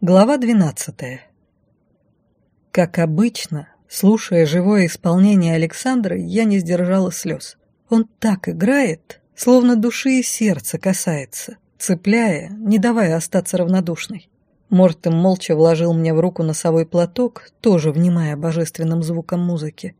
Глава двенадцатая. Как обычно, слушая живое исполнение Александра, я не сдержала слез. Он так играет, словно души и сердца касается, цепляя, не давая остаться равнодушной. Мортем молча вложил мне в руку носовой платок, тоже внимая божественным звуком музыки.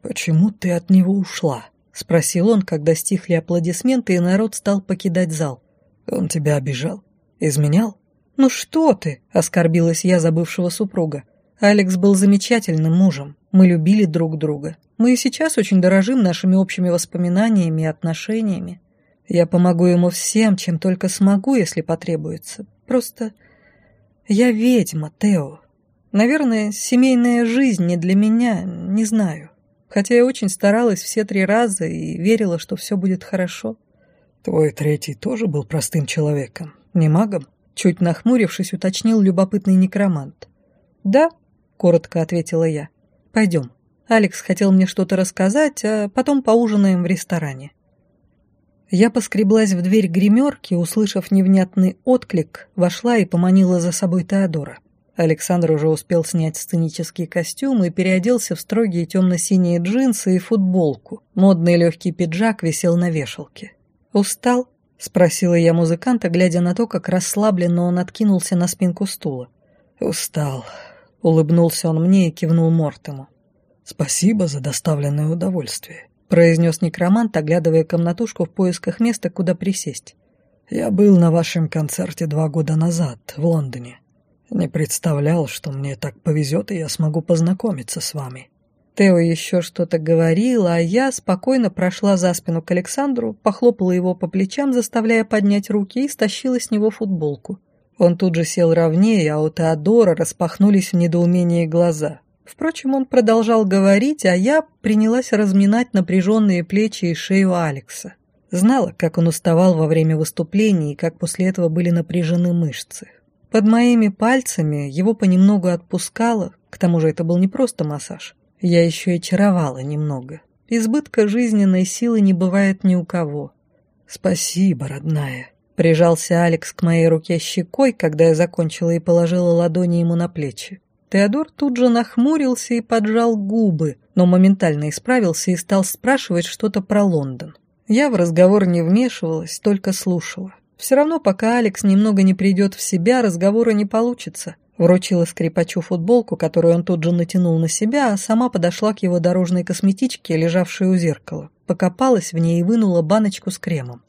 «Почему ты от него ушла?» — спросил он, когда стихли аплодисменты, и народ стал покидать зал. «Он тебя обижал? Изменял?» «Ну что ты?» — оскорбилась я за бывшего супруга. Алекс был замечательным мужем. Мы любили друг друга. Мы и сейчас очень дорожим нашими общими воспоминаниями и отношениями. Я помогу ему всем, чем только смогу, если потребуется. Просто я ведьма, Тео. Наверное, семейная жизнь не для меня, не знаю. Хотя я очень старалась все три раза и верила, что все будет хорошо. Твой третий тоже был простым человеком, не магом? Чуть нахмурившись, уточнил любопытный некромант. «Да», — коротко ответила я. «Пойдем. Алекс хотел мне что-то рассказать, а потом поужинаем в ресторане». Я поскреблась в дверь гримерки, услышав невнятный отклик, вошла и поманила за собой Теодора. Александр уже успел снять сценический костюм и переоделся в строгие темно-синие джинсы и футболку. Модный легкий пиджак висел на вешалке. «Устал?» — спросила я музыканта, глядя на то, как расслабленно он откинулся на спинку стула. «Устал», — улыбнулся он мне и кивнул Мортему. «Спасибо за доставленное удовольствие», — произнес некромант, оглядывая комнатушку в поисках места, куда присесть. «Я был на вашем концерте два года назад, в Лондоне. Не представлял, что мне так повезет, и я смогу познакомиться с вами». Тео еще что-то говорил, а я спокойно прошла за спину к Александру, похлопала его по плечам, заставляя поднять руки, и стащила с него футболку. Он тут же сел ровнее, а у Теодора распахнулись в недоумении глаза. Впрочем, он продолжал говорить, а я принялась разминать напряженные плечи и шею Алекса. Знала, как он уставал во время выступлений и как после этого были напряжены мышцы. Под моими пальцами его понемногу отпускало, к тому же это был не просто массаж. Я еще и чаровала немного. Избытка жизненной силы не бывает ни у кого. «Спасибо, родная», — прижался Алекс к моей руке щекой, когда я закончила и положила ладони ему на плечи. Теодор тут же нахмурился и поджал губы, но моментально исправился и стал спрашивать что-то про Лондон. Я в разговор не вмешивалась, только слушала. Все равно, пока Алекс немного не придет в себя, разговора не получится. Вручила скрипачу футболку, которую он тут же натянул на себя, а сама подошла к его дорожной косметичке, лежавшей у зеркала. Покопалась в ней и вынула баночку с кремом.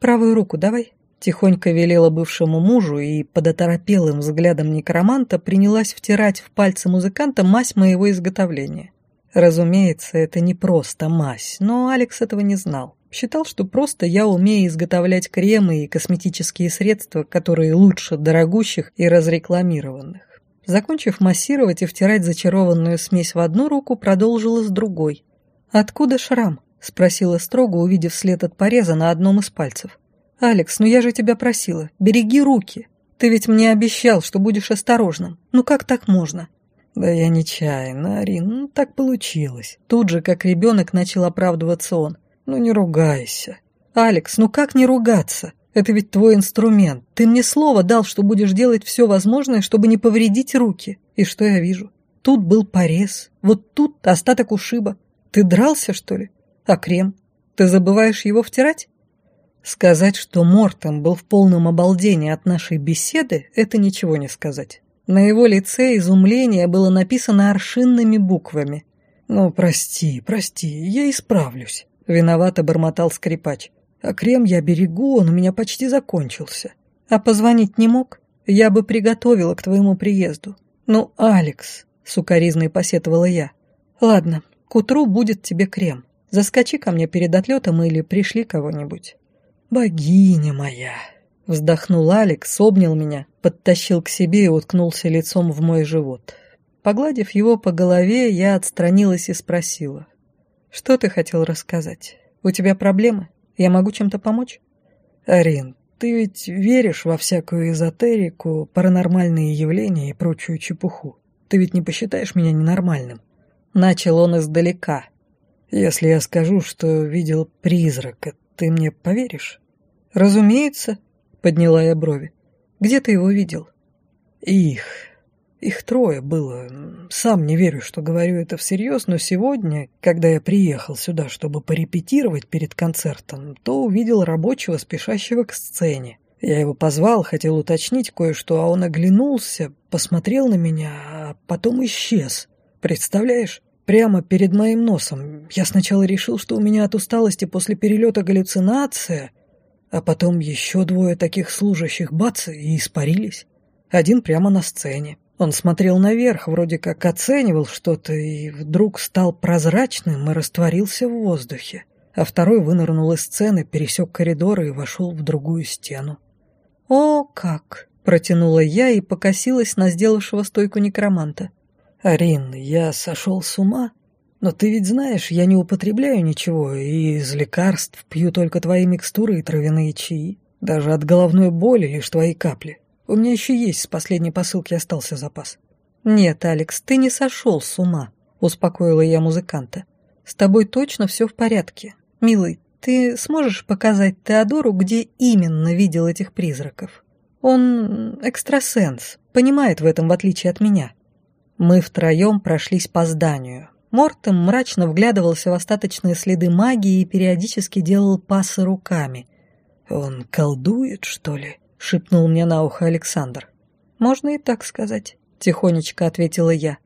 «Правую руку давай», — тихонько велела бывшему мужу и под оторопелым взглядом некроманта принялась втирать в пальцы музыканта мазь моего изготовления. Разумеется, это не просто мазь, но Алекс этого не знал. Считал, что просто я умею изготовлять кремы и косметические средства, которые лучше дорогущих и разрекламированных. Закончив массировать и втирать зачарованную смесь в одну руку, продолжила с другой. «Откуда шрам?» – спросила строго, увидев след от пореза на одном из пальцев. «Алекс, ну я же тебя просила, береги руки. Ты ведь мне обещал, что будешь осторожным. Ну как так можно?» «Да я нечаянно, Арин, ну так получилось». Тут же, как ребенок, начал оправдываться он. «Ну не ругайся». «Алекс, ну как не ругаться? Это ведь твой инструмент. Ты мне слово дал, что будешь делать все возможное, чтобы не повредить руки. И что я вижу? Тут был порез, вот тут остаток ушиба. Ты дрался, что ли? А крем? Ты забываешь его втирать?» Сказать, что Мортом был в полном обалдении от нашей беседы, это ничего не сказать. На его лице изумление было написано аршинными буквами. «Ну, прости, прости, я исправлюсь». — виновато бормотал скрипач. «А крем я берегу, он у меня почти закончился. А позвонить не мог? Я бы приготовила к твоему приезду». «Ну, Алекс», — сукоризной посетовала я. «Ладно, к утру будет тебе крем. Заскочи ко мне перед отлетом или пришли кого-нибудь». «Богиня моя!» Вздохнул Алекс, обнял меня, подтащил к себе и уткнулся лицом в мой живот. Погладив его по голове, я отстранилась и спросила. Что ты хотел рассказать? У тебя проблемы? Я могу чем-то помочь? Арин, ты ведь веришь во всякую эзотерику, паранормальные явления и прочую чепуху. Ты ведь не посчитаешь меня ненормальным? Начал он издалека. Если я скажу, что видел призрака, ты мне поверишь? Разумеется, подняла я брови. Где ты его видел? их. Их трое было. Сам не верю, что говорю это всерьез, но сегодня, когда я приехал сюда, чтобы порепетировать перед концертом, то увидел рабочего, спешащего к сцене. Я его позвал, хотел уточнить кое-что, а он оглянулся, посмотрел на меня, а потом исчез. Представляешь? Прямо перед моим носом. Я сначала решил, что у меня от усталости после перелета галлюцинация, а потом еще двое таких служащих бац и испарились. Один прямо на сцене. Он смотрел наверх, вроде как оценивал что-то, и вдруг стал прозрачным и растворился в воздухе. А второй вынырнул из сцены, пересек коридор и вошел в другую стену. «О, как!» — протянула я и покосилась на сделавшего стойку некроманта. «Арин, я сошел с ума? Но ты ведь знаешь, я не употребляю ничего, и из лекарств пью только твои микстуры и травяные чаи. Даже от головной боли лишь твои капли. У меня еще есть с последней посылки остался запас». «Нет, Алекс, ты не сошел с ума», — успокоила я музыканта. «С тобой точно все в порядке. Милый, ты сможешь показать Теодору, где именно видел этих призраков? Он экстрасенс, понимает в этом в отличие от меня. Мы втроем прошлись по зданию. Мортем мрачно вглядывался в остаточные следы магии и периодически делал пасы руками. «Он колдует, что ли?» — шепнул мне на ухо Александр. «Можно и так сказать», — тихонечко ответила я.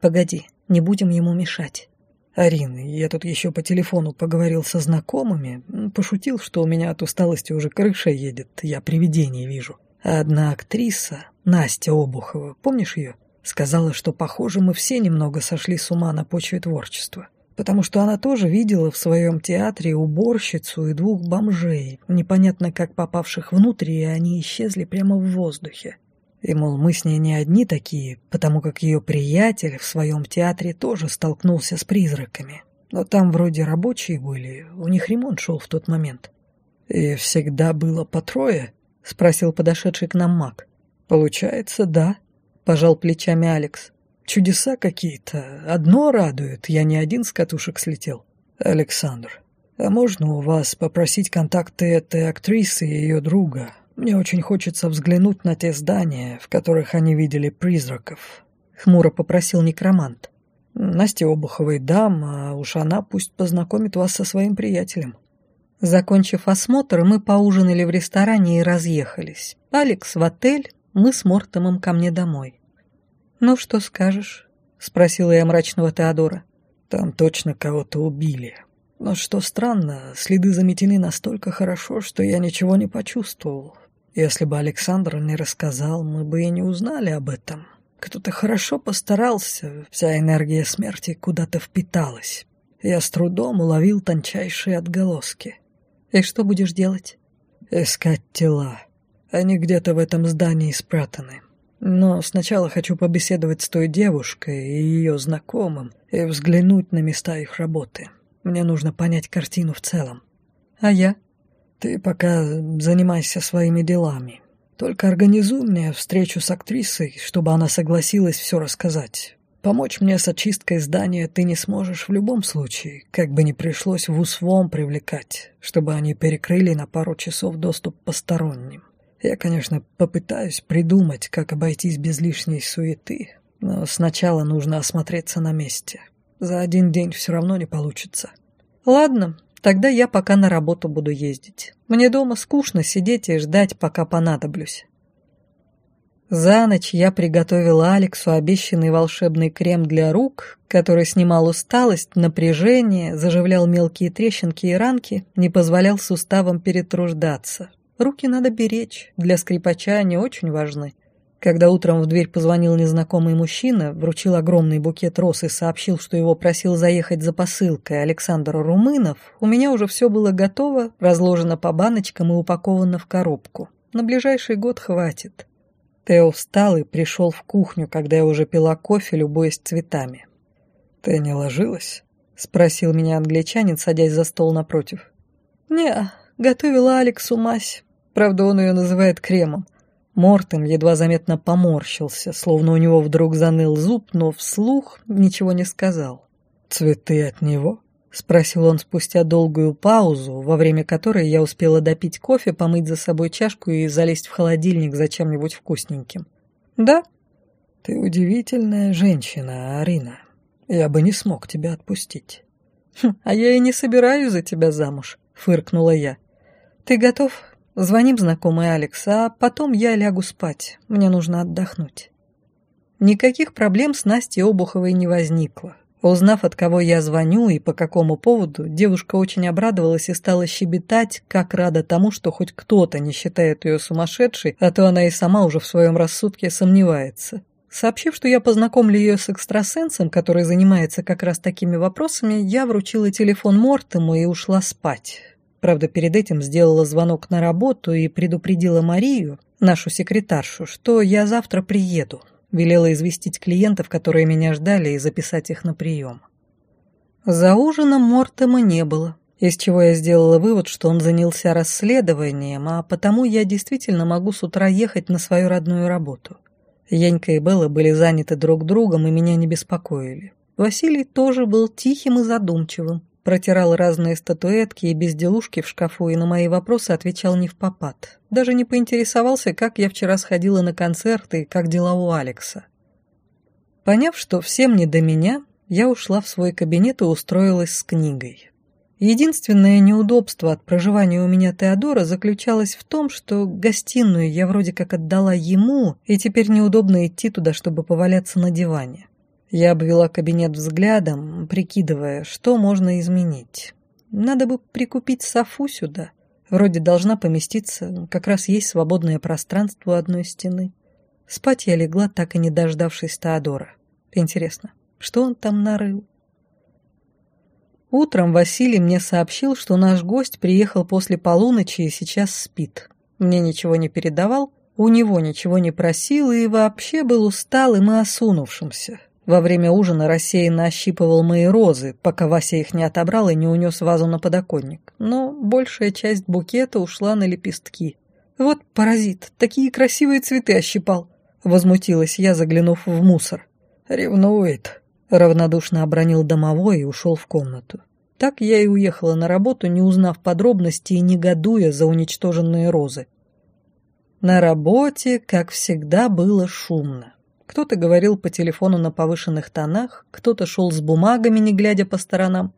«Погоди, не будем ему мешать». «Арин, я тут еще по телефону поговорил со знакомыми, пошутил, что у меня от усталости уже крыша едет, я привидение вижу. А одна актриса, Настя Обухова, помнишь ее, сказала, что, похоже, мы все немного сошли с ума на почве творчества, потому что она тоже видела в своем театре уборщицу и двух бомжей, непонятно как попавших внутрь, и они исчезли прямо в воздухе. И, мол, мы с ней не одни такие, потому как ее приятель в своем театре тоже столкнулся с призраками. Но там вроде рабочие были, у них ремонт шел в тот момент. «И всегда было по трое?» — спросил подошедший к нам маг. «Получается, да», — пожал плечами Алекс. «Чудеса какие-то. Одно радует, я не один с катушек слетел». «Александр, а можно у вас попросить контакты этой актрисы и ее друга? Мне очень хочется взглянуть на те здания, в которых они видели призраков», — хмуро попросил некромант. «Настя Обуховой дам, а уж она пусть познакомит вас со своим приятелем». Закончив осмотр, мы поужинали в ресторане и разъехались. Алекс в отель, мы с Мортомом ко мне домой. «Ну, что скажешь?» — спросила я мрачного Теодора. «Там точно кого-то убили. Но что странно, следы заметены настолько хорошо, что я ничего не почувствовал. Если бы Александр не рассказал, мы бы и не узнали об этом. Кто-то хорошо постарался, вся энергия смерти куда-то впиталась. Я с трудом уловил тончайшие отголоски. И что будешь делать? Искать тела. Они где-то в этом здании спрятаны. Но сначала хочу побеседовать с той девушкой и ее знакомым и взглянуть на места их работы. Мне нужно понять картину в целом. А я? Ты пока занимайся своими делами. Только организуй мне встречу с актрисой, чтобы она согласилась все рассказать. Помочь мне с очисткой здания ты не сможешь в любом случае, как бы ни пришлось в УСВОМ привлекать, чтобы они перекрыли на пару часов доступ посторонним. Я, конечно, попытаюсь придумать, как обойтись без лишней суеты, но сначала нужно осмотреться на месте. За один день все равно не получится. Ладно, Тогда я пока на работу буду ездить. Мне дома скучно сидеть и ждать, пока понадоблюсь. За ночь я приготовила Алексу обещанный волшебный крем для рук, который снимал усталость, напряжение, заживлял мелкие трещинки и ранки, не позволял суставам перетруждаться. Руки надо беречь, для скрипача они очень важны. Когда утром в дверь позвонил незнакомый мужчина, вручил огромный букет роз и сообщил, что его просил заехать за посылкой Александр Румынов, у меня уже все было готово, разложено по баночкам и упаковано в коробку. На ближайший год хватит. Тео встал и пришел в кухню, когда я уже пила кофе, любуясь цветами. «Ты не ложилась?» — спросил меня англичанин, садясь за стол напротив. «Не, готовила Алексу мазь. Правда, он ее называет кремом. Мортем едва заметно поморщился, словно у него вдруг заныл зуб, но вслух ничего не сказал. «Цветы от него?» — спросил он спустя долгую паузу, во время которой я успела допить кофе, помыть за собой чашку и залезть в холодильник за чем-нибудь вкусненьким. «Да». «Ты удивительная женщина, Арина. Я бы не смог тебя отпустить». «Хм, «А я и не собираюсь за тебя замуж», — фыркнула я. «Ты готов? Звоним знакомый Алекс, а потом я лягу спать. Мне нужно отдохнуть». Никаких проблем с Настей Обуховой не возникло. Узнав, от кого я звоню и по какому поводу, девушка очень обрадовалась и стала щебетать, как рада тому, что хоть кто-то не считает ее сумасшедшей, а то она и сама уже в своем рассудке сомневается. Сообщив, что я познакомлю ее с экстрасенсом, который занимается как раз такими вопросами, я вручила телефон Мортему и ушла спать. Правда, перед этим сделала звонок на работу и предупредила Марию, нашу секретаршу, что я завтра приеду. Велела известить клиентов, которые меня ждали, и записать их на прием. За ужином Мортема не было, из чего я сделала вывод, что он занялся расследованием, а потому я действительно могу с утра ехать на свою родную работу. Янька и Белла были заняты друг другом и меня не беспокоили. Василий тоже был тихим и задумчивым, Протирал разные статуэтки и безделушки в шкафу и на мои вопросы отвечал не в попад. Даже не поинтересовался, как я вчера сходила на концерты и как дела у Алекса. Поняв, что всем не до меня, я ушла в свой кабинет и устроилась с книгой. Единственное неудобство от проживания у меня Теодора заключалось в том, что гостиную я вроде как отдала ему, и теперь неудобно идти туда, чтобы поваляться на диване. Я обвела кабинет взглядом, прикидывая, что можно изменить. Надо бы прикупить софу сюда. Вроде должна поместиться, как раз есть свободное пространство одной стены. Спать я легла, так и не дождавшись Теодора. Интересно, что он там нарыл? Утром Василий мне сообщил, что наш гость приехал после полуночи и сейчас спит. Мне ничего не передавал, у него ничего не просил и вообще был усталым и осунувшимся. Во время ужина рассеянно ощипывал мои розы, пока Вася их не отобрал и не унес вазу на подоконник. Но большая часть букета ушла на лепестки. «Вот паразит, такие красивые цветы ощипал!» Возмутилась я, заглянув в мусор. «Ревнует!» Равнодушно обронил домовой и ушел в комнату. Так я и уехала на работу, не узнав подробностей и негодуя за уничтоженные розы. На работе, как всегда, было шумно. Кто-то говорил по телефону на повышенных тонах, кто-то шел с бумагами, не глядя по сторонам.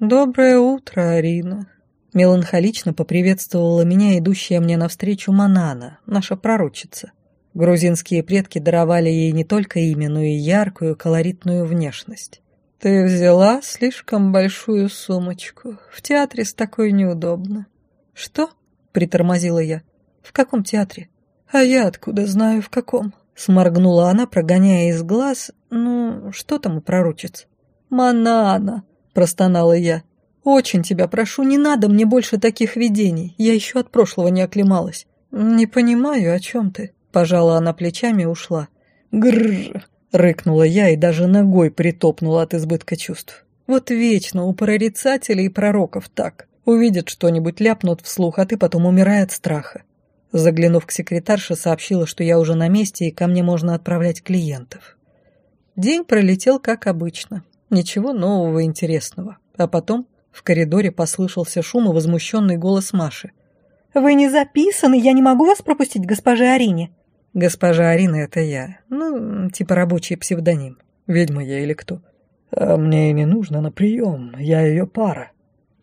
«Доброе утро, Арина!» Меланхолично поприветствовала меня идущая мне навстречу Манана, наша пророчица. Грузинские предки даровали ей не только имя, но и яркую, колоритную внешность. «Ты взяла слишком большую сумочку. В театре с такой неудобно». «Что?» — притормозила я. «В каком театре?» «А я откуда знаю, в каком?» Сморгнула она, прогоняя из глаз, ну, что там у пророчиц? «Манана!» – простонала я. «Очень тебя прошу, не надо мне больше таких видений. Я еще от прошлого не оклемалась». «Не понимаю, о чем ты?» – пожала она плечами и ушла. «Грррр!» – рыкнула я и даже ногой притопнула от избытка чувств. «Вот вечно у прорицателей и пророков так. Увидят что-нибудь, ляпнут вслух, а ты потом умирай от страха. Заглянув к секретарше, сообщила, что я уже на месте и ко мне можно отправлять клиентов. День пролетел как обычно. Ничего нового интересного. А потом в коридоре послышался шум и возмущенный голос Маши. «Вы не записаны, я не могу вас пропустить, госпоже Арине». «Госпожа Арина — это я. Ну, типа рабочий псевдоним. Ведьма я или кто?» «А мне и не нужно на прием, я ее пара».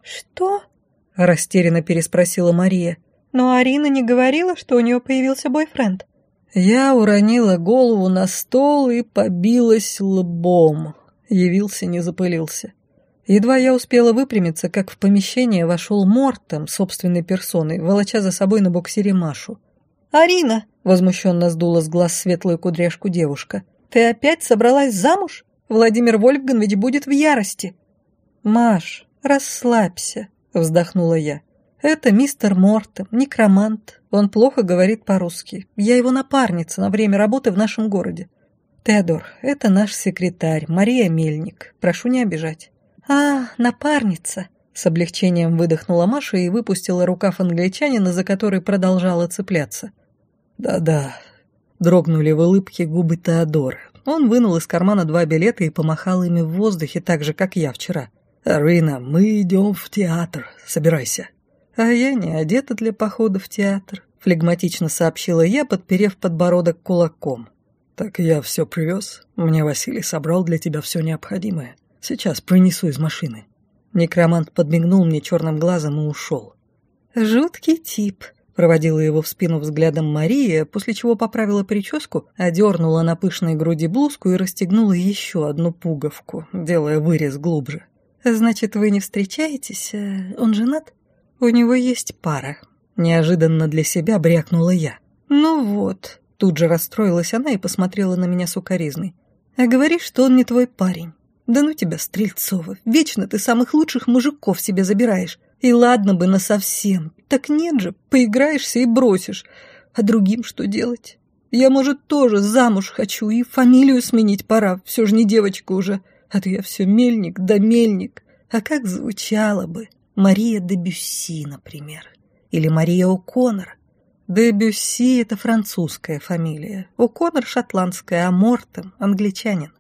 «Что?» — растерянно переспросила Мария. Но Арина не говорила, что у нее появился бойфренд. Я уронила голову на стол и побилась лбом. Явился, не запылился. Едва я успела выпрямиться, как в помещение вошел Мортом собственной персоной, волоча за собой на буксире Машу. «Арина!» — возмущенно сдула с глаз светлую кудряшку девушка. «Ты опять собралась замуж? Владимир Вольфганович будет в ярости!» «Маш, расслабься!» — вздохнула я. «Это мистер Мортем, некромант. Он плохо говорит по-русски. Я его напарница на время работы в нашем городе. Теодор, это наш секретарь, Мария Мельник. Прошу не обижать». «А, напарница!» С облегчением выдохнула Маша и выпустила рукав англичанина, за который продолжала цепляться. «Да-да», — дрогнули в улыбке губы Теодора. Он вынул из кармана два билета и помахал ими в воздухе так же, как я вчера. «Арина, мы идем в театр. Собирайся». А я не одета для похода в театр, — флегматично сообщила я, подперев подбородок кулаком. «Так я все привез. Мне Василий собрал для тебя все необходимое. Сейчас принесу из машины». Некромант подмигнул мне черным глазом и ушел. «Жуткий тип», — проводила его в спину взглядом Мария, после чего поправила прическу, одернула на пышной груди блузку и расстегнула еще одну пуговку, делая вырез глубже. «Значит, вы не встречаетесь? Э, он женат?» «У него есть пара», Неожиданно для себя брякнула я. «Ну вот», — тут же расстроилась она и посмотрела на меня сукоризной. «А говоришь, что он не твой парень. Да ну тебя, Стрельцова, вечно ты самых лучших мужиков себе забираешь. И ладно бы насовсем. Так нет же, поиграешься и бросишь. А другим что делать? Я, может, тоже замуж хочу и фамилию сменить пора, все же не девочка уже. А то я все мельник да мельник. А как звучало бы? Мария де Бюсси, например или Мария О'Коннор. Де Бюсси — это французская фамилия, О'Коннор — шотландская, а Мортем — англичанин.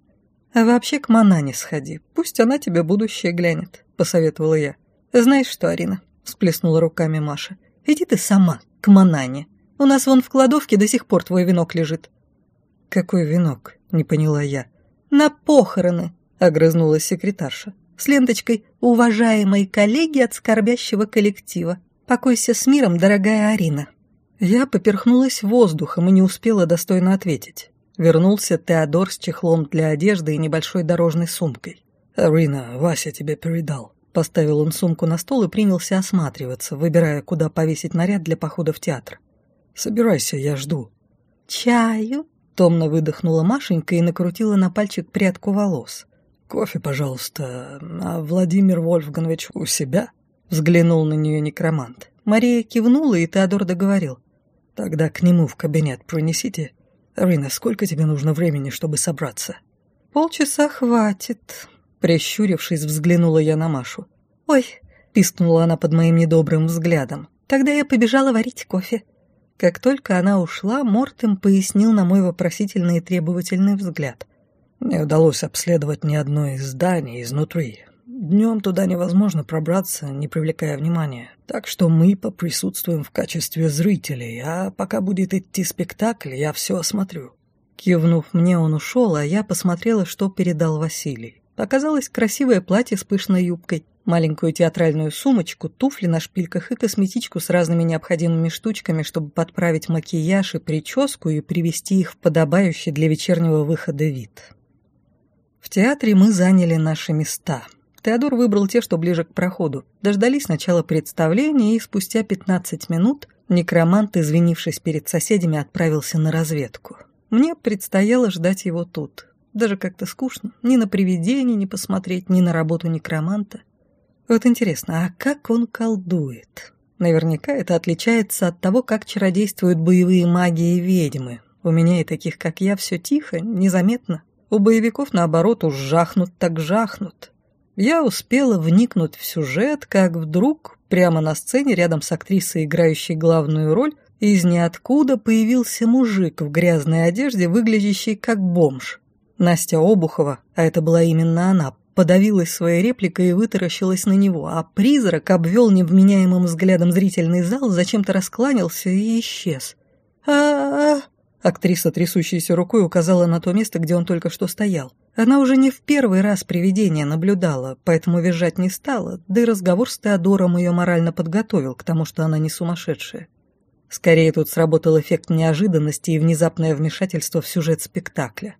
А вообще к Манане сходи, пусть она тебе будущее глянет, — посоветовала я. Знаешь что, Арина, — всплеснула руками Маша, — иди ты сама к Манане. У нас вон в кладовке до сих пор твой венок лежит. Какой венок? — не поняла я. На похороны, — огрызнулась секретарша, с ленточкой «Уважаемые коллеги от скорбящего коллектива». «Покойся с миром, дорогая Арина». Я поперхнулась воздухом и не успела достойно ответить. Вернулся Теодор с чехлом для одежды и небольшой дорожной сумкой. «Арина, Вася тебе передал». Поставил он сумку на стол и принялся осматриваться, выбирая, куда повесить наряд для похода в театр. «Собирайся, я жду». «Чаю?» — томно выдохнула Машенька и накрутила на пальчик прядку волос. «Кофе, пожалуйста. А Владимир Вольфганович у себя?» Взглянул на нее некромант. Мария кивнула, и Теодор договорил. «Тогда к нему в кабинет пронесите. Рина, сколько тебе нужно времени, чтобы собраться?» «Полчаса хватит», — прищурившись, взглянула я на Машу. «Ой», — пискнула она под моим недобрым взглядом. «Тогда я побежала варить кофе». Как только она ушла, Мортем пояснил на мой вопросительный и требовательный взгляд. «Не удалось обследовать ни одно из зданий изнутри. Днем туда невозможно пробраться, не привлекая внимания. Так что мы поприсутствуем в качестве зрителей, а пока будет идти спектакль, я все осмотрю». Кивнув мне, он ушел, а я посмотрела, что передал Василий. Показалось красивое платье с пышной юбкой, маленькую театральную сумочку, туфли на шпильках и косметичку с разными необходимыми штучками, чтобы подправить макияж и прическу и привести их в подобающий для вечернего выхода вид. В театре мы заняли наши места — Теодор выбрал те, что ближе к проходу. Дождались начала представления, и спустя 15 минут некромант, извинившись перед соседями, отправился на разведку. Мне предстояло ждать его тут. Даже как-то скучно. Ни на привидение не посмотреть, ни на работу некроманта. Вот интересно, а как он колдует? Наверняка это отличается от того, как чародействуют боевые маги и ведьмы. У меня и таких, как я, все тихо, незаметно. У боевиков, наоборот, уж жахнут так жахнут. Я успела вникнуть в сюжет, как вдруг прямо на сцене рядом с актрисой, играющей главную роль, из ниоткуда появился мужик в грязной одежде, выглядящий как бомж. Настя Обухова, а это была именно она, подавилась своей репликой и вытаращилась на него, а призрак обвел невменяемым взглядом зрительный зал, зачем-то раскланялся и исчез. а а, -а Актриса, трясущейся рукой, указала на то место, где он только что стоял. Она уже не в первый раз привидение наблюдала, поэтому визжать не стала, да и разговор с Теодором ее морально подготовил к тому, что она не сумасшедшая. Скорее тут сработал эффект неожиданности и внезапное вмешательство в сюжет спектакля.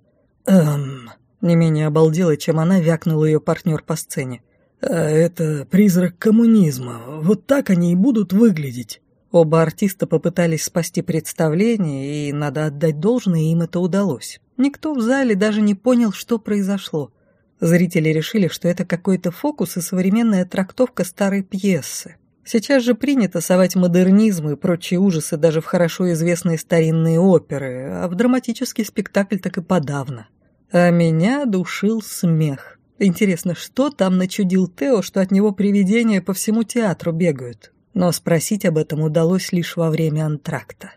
«Эм...» Не менее обалдела, чем она, вякнул ее партнер по сцене. «А это призрак коммунизма. Вот так они и будут выглядеть». Оба артиста попытались спасти представление, и, надо отдать должное, им это удалось. Никто в зале даже не понял, что произошло. Зрители решили, что это какой-то фокус и современная трактовка старой пьесы. Сейчас же принято совать модернизм и прочие ужасы даже в хорошо известные старинные оперы, а в драматический спектакль так и подавно. А меня душил смех. Интересно, что там начудил Тео, что от него привидения по всему театру бегают? Но спросить об этом удалось лишь во время антракта.